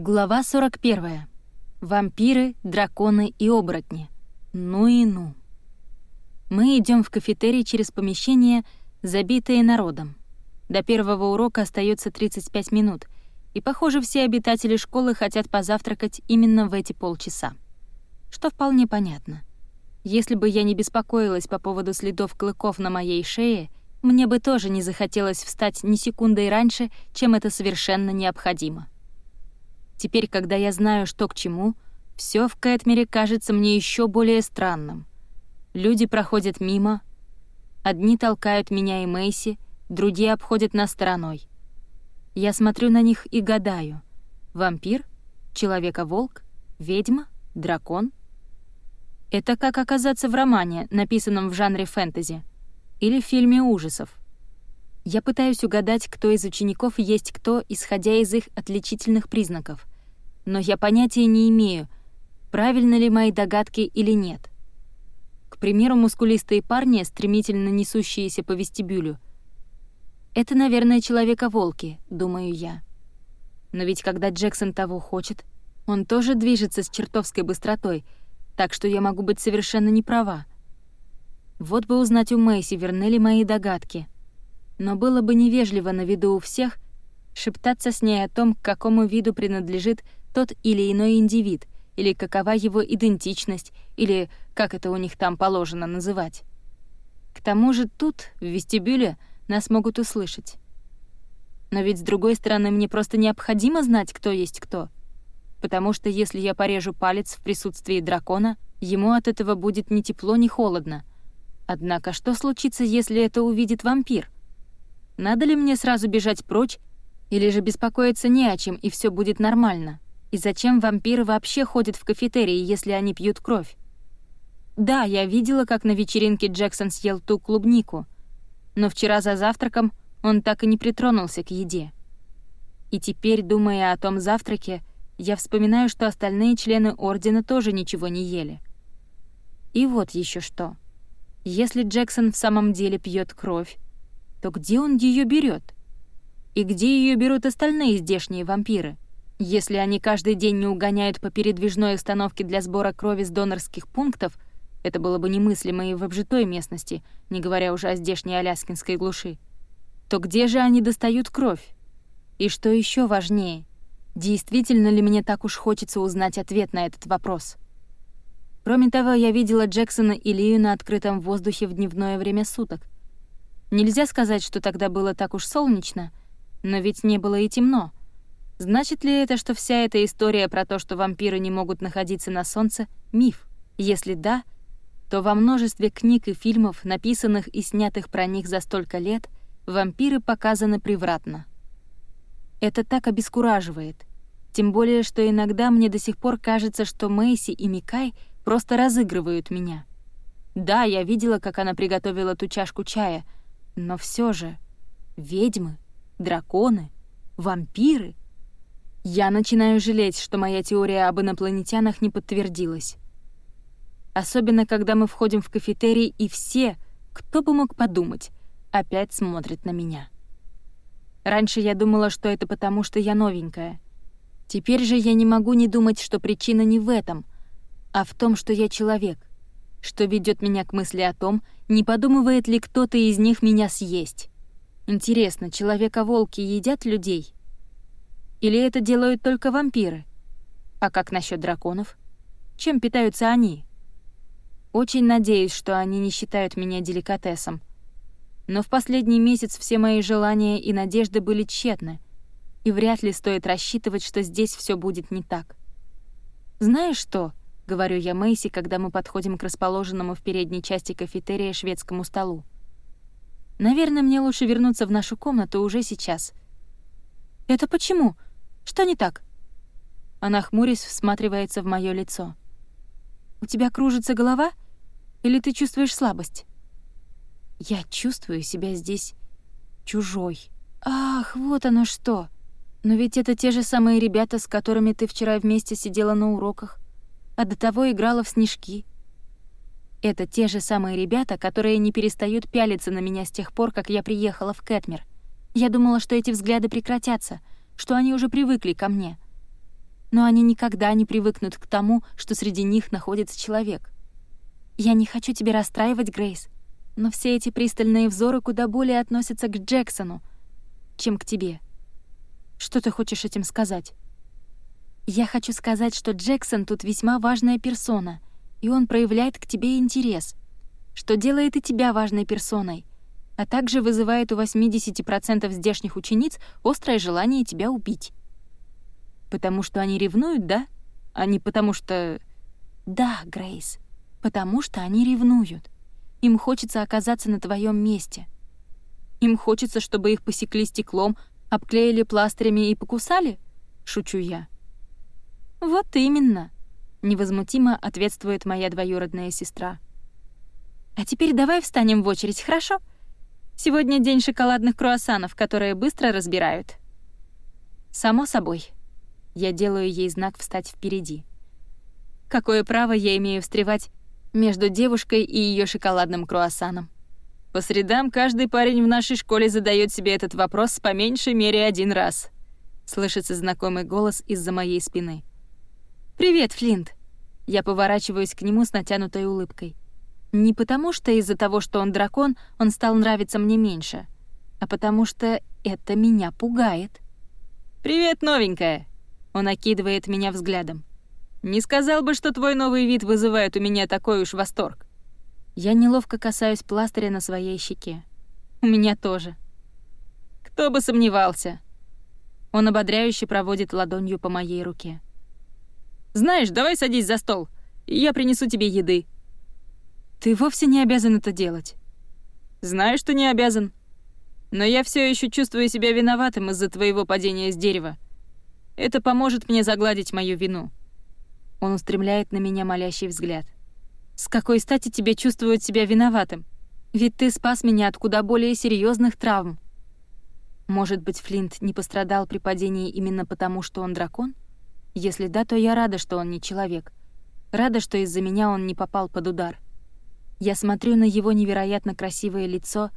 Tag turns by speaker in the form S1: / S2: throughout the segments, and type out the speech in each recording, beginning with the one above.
S1: Глава 41. Вампиры, драконы и оборотни. Ну и ну. Мы идем в кафетерий через помещение, забитое народом. До первого урока остается 35 минут, и, похоже, все обитатели школы хотят позавтракать именно в эти полчаса. Что вполне понятно. Если бы я не беспокоилась по поводу следов клыков на моей шее, мне бы тоже не захотелось встать ни секундой раньше, чем это совершенно необходимо. Теперь, когда я знаю, что к чему, все в Кэтмере кажется мне еще более странным. Люди проходят мимо, одни толкают меня и Мэйси, другие обходят нас стороной. Я смотрю на них и гадаю. Вампир? Человека-волк? Ведьма? Дракон? Это как оказаться в романе, написанном в жанре фэнтези, или в фильме ужасов. Я пытаюсь угадать, кто из учеников есть кто, исходя из их отличительных признаков. Но я понятия не имею, правильно ли мои догадки или нет. К примеру, мускулистые парни, стремительно несущиеся по вестибюлю. Это, наверное, человека-волки, думаю я. Но ведь когда Джексон того хочет, он тоже движется с чертовской быстротой, так что я могу быть совершенно не права. Вот бы узнать у Мэйси, верны ли мои догадки — но было бы невежливо на виду у всех шептаться с ней о том, к какому виду принадлежит тот или иной индивид, или какова его идентичность, или как это у них там положено называть. К тому же тут, в вестибюле, нас могут услышать. Но ведь, с другой стороны, мне просто необходимо знать, кто есть кто. Потому что если я порежу палец в присутствии дракона, ему от этого будет ни тепло, ни холодно. Однако что случится, если это увидит вампир — надо ли мне сразу бежать прочь, или же беспокоиться не о чем, и все будет нормально? И зачем вампиры вообще ходят в кафетерии, если они пьют кровь? Да, я видела, как на вечеринке Джексон съел ту клубнику, но вчера за завтраком он так и не притронулся к еде. И теперь, думая о том завтраке, я вспоминаю, что остальные члены Ордена тоже ничего не ели. И вот еще что. Если Джексон в самом деле пьет кровь, то где он ее берет? И где ее берут остальные здешние вампиры? Если они каждый день не угоняют по передвижной остановке для сбора крови с донорских пунктов, это было бы немыслимо и в обжитой местности, не говоря уже о здешней аляскинской глуши, то где же они достают кровь? И что еще важнее, действительно ли мне так уж хочется узнать ответ на этот вопрос? Кроме того, я видела Джексона и Лию на открытом воздухе в дневное время суток — Нельзя сказать, что тогда было так уж солнечно, но ведь не было и темно. Значит ли это, что вся эта история про то, что вампиры не могут находиться на солнце, миф? Если да, то во множестве книг и фильмов, написанных и снятых про них за столько лет, вампиры показаны превратно. Это так обескураживает. Тем более, что иногда мне до сих пор кажется, что Мэйси и Микай просто разыгрывают меня. Да, я видела, как она приготовила ту чашку чая — но все же ведьмы, драконы, вампиры. Я начинаю жалеть, что моя теория об инопланетянах не подтвердилась. Особенно, когда мы входим в кафетерий, и все, кто бы мог подумать, опять смотрят на меня. Раньше я думала, что это потому, что я новенькая. Теперь же я не могу не думать, что причина не в этом, а в том, что я человек что ведет меня к мысли о том, не подумывает ли кто-то из них меня съесть. Интересно, человека-волки едят людей? Или это делают только вампиры? А как насчет драконов? Чем питаются они? Очень надеюсь, что они не считают меня деликатесом. Но в последний месяц все мои желания и надежды были тщетны, и вряд ли стоит рассчитывать, что здесь все будет не так. Знаешь что? говорю я Мэйси, когда мы подходим к расположенному в передней части кафетерия шведскому столу. Наверное, мне лучше вернуться в нашу комнату уже сейчас. Это почему? Что не так? Она хмурясь всматривается в моё лицо. У тебя кружится голова? Или ты чувствуешь слабость? Я чувствую себя здесь чужой. Ах, вот оно что. Но ведь это те же самые ребята, с которыми ты вчера вместе сидела на уроках а до того играла в снежки. Это те же самые ребята, которые не перестают пялиться на меня с тех пор, как я приехала в Кэтмер. Я думала, что эти взгляды прекратятся, что они уже привыкли ко мне. но они никогда не привыкнут к тому, что среди них находится человек. Я не хочу тебя расстраивать, Грейс, но все эти пристальные взоры куда более относятся к Джексону, чем к тебе. Что ты хочешь этим сказать? Я хочу сказать, что Джексон тут весьма важная персона, и он проявляет к тебе интерес, что делает и тебя важной персоной, а также вызывает у 80% здешних учениц острое желание тебя убить. Потому что они ревнуют, да? А не потому что... Да, Грейс, потому что они ревнуют. Им хочется оказаться на твоем месте. Им хочется, чтобы их посекли стеклом, обклеили пластырями и покусали? Шучу я. Вот именно, невозмутимо ответствует моя двоюродная сестра. А теперь давай встанем в очередь, хорошо? Сегодня день шоколадных круассанов, которые быстро разбирают. Само собой. Я делаю ей знак встать впереди. Какое право я имею встревать между девушкой и ее шоколадным круассаном? По средам каждый парень в нашей школе задает себе этот вопрос по меньшей мере один раз. Слышится знакомый голос из-за моей спины. «Привет, Флинт!» Я поворачиваюсь к нему с натянутой улыбкой. Не потому, что из-за того, что он дракон, он стал нравиться мне меньше, а потому что это меня пугает. «Привет, новенькая!» Он окидывает меня взглядом. «Не сказал бы, что твой новый вид вызывает у меня такой уж восторг». Я неловко касаюсь пластыря на своей щеке. У меня тоже. Кто бы сомневался. Он ободряюще проводит ладонью по моей руке. «Знаешь, давай садись за стол, и я принесу тебе еды». «Ты вовсе не обязан это делать». «Знаю, что не обязан. Но я все еще чувствую себя виноватым из-за твоего падения с дерева. Это поможет мне загладить мою вину». Он устремляет на меня молящий взгляд. «С какой стати тебе чувствовать себя виноватым? Ведь ты спас меня от куда более серьезных травм». Может быть, Флинт не пострадал при падении именно потому, что он дракон? Если да, то я рада, что он не человек. Рада, что из-за меня он не попал под удар. Я смотрю на его невероятно красивое лицо,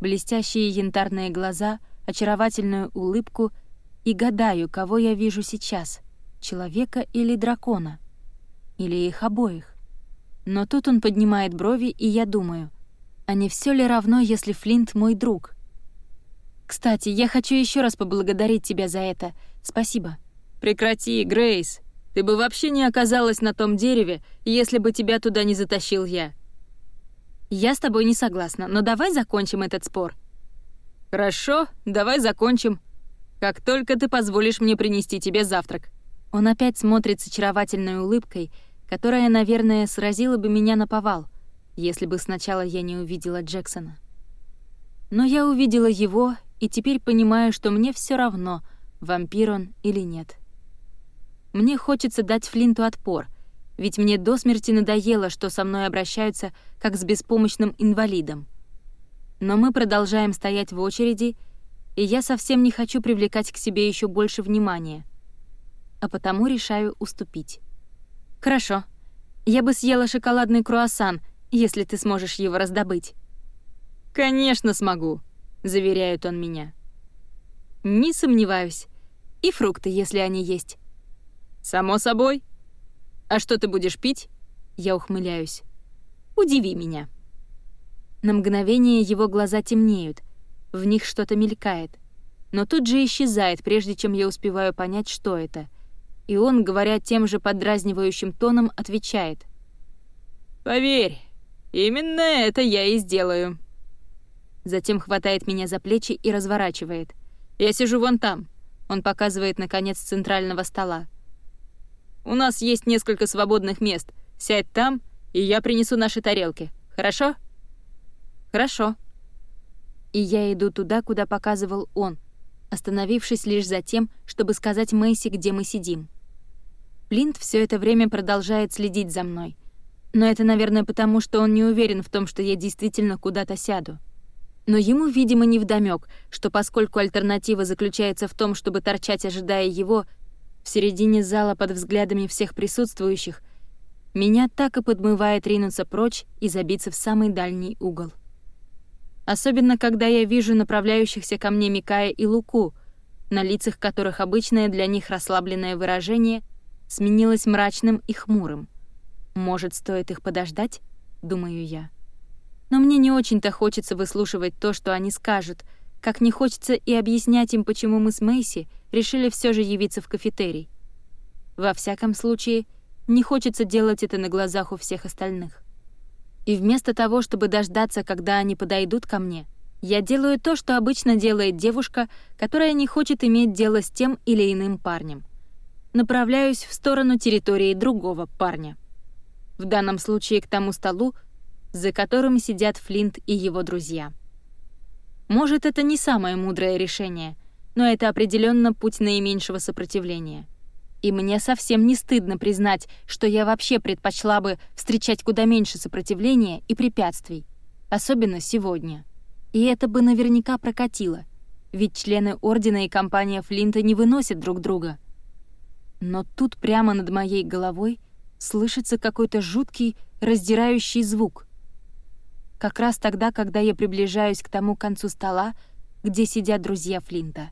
S1: блестящие янтарные глаза, очаровательную улыбку — и гадаю, кого я вижу сейчас — человека или дракона. Или их обоих. Но тут он поднимает брови, и я думаю, а не все ли равно, если Флинт мой друг? Кстати, я хочу еще раз поблагодарить тебя за это. Спасибо. Прекрати, Грейс. Ты бы вообще не оказалась на том дереве, если бы тебя туда не затащил я. Я с тобой не согласна, но давай закончим этот спор. Хорошо, давай закончим. Как только ты позволишь мне принести тебе завтрак». Он опять смотрит с очаровательной улыбкой, которая, наверное, сразила бы меня на повал, если бы сначала я не увидела Джексона. Но я увидела его и теперь понимаю, что мне все равно, вампир он или нет. Мне хочется дать Флинту отпор, ведь мне до смерти надоело, что со мной обращаются как с беспомощным инвалидом. Но мы продолжаем стоять в очереди, и я совсем не хочу привлекать к себе еще больше внимания. А потому решаю уступить. «Хорошо. Я бы съела шоколадный круассан, если ты сможешь его раздобыть». «Конечно смогу», — заверяет он меня. «Не сомневаюсь. И фрукты, если они есть». «Само собой. А что ты будешь пить?» Я ухмыляюсь. «Удиви меня». На мгновение его глаза темнеют, в них что-то мелькает. Но тут же исчезает, прежде чем я успеваю понять, что это. И он, говоря тем же подразнивающим тоном, отвечает. «Поверь, именно это я и сделаю». Затем хватает меня за плечи и разворачивает. «Я сижу вон там». Он показывает, наконец, центрального стола. «У нас есть несколько свободных мест. Сядь там, и я принесу наши тарелки. Хорошо?» «Хорошо», и я иду туда, куда показывал он, остановившись лишь за тем, чтобы сказать Мэйси, где мы сидим. Плинт все это время продолжает следить за мной. Но это, наверное, потому, что он не уверен в том, что я действительно куда-то сяду. Но ему, видимо, невдомёк, что поскольку альтернатива заключается в том, чтобы торчать, ожидая его, в середине зала под взглядами всех присутствующих, меня так и подмывает ринуться прочь и забиться в самый дальний угол особенно когда я вижу направляющихся ко мне Микая и Луку, на лицах которых обычное для них расслабленное выражение сменилось мрачным и хмурым. Может, стоит их подождать? Думаю я. Но мне не очень-то хочется выслушивать то, что они скажут, как не хочется и объяснять им, почему мы с Мэйси решили все же явиться в кафетерий. Во всяком случае, не хочется делать это на глазах у всех остальных. И вместо того, чтобы дождаться, когда они подойдут ко мне, я делаю то, что обычно делает девушка, которая не хочет иметь дело с тем или иным парнем. Направляюсь в сторону территории другого парня. В данном случае к тому столу, за которым сидят Флинт и его друзья. Может, это не самое мудрое решение, но это определенно путь наименьшего сопротивления. И мне совсем не стыдно признать, что я вообще предпочла бы встречать куда меньше сопротивления и препятствий, особенно сегодня. И это бы наверняка прокатило, ведь члены Ордена и компания Флинта не выносят друг друга. Но тут прямо над моей головой слышится какой-то жуткий, раздирающий звук. Как раз тогда, когда я приближаюсь к тому концу стола, где сидят друзья Флинта.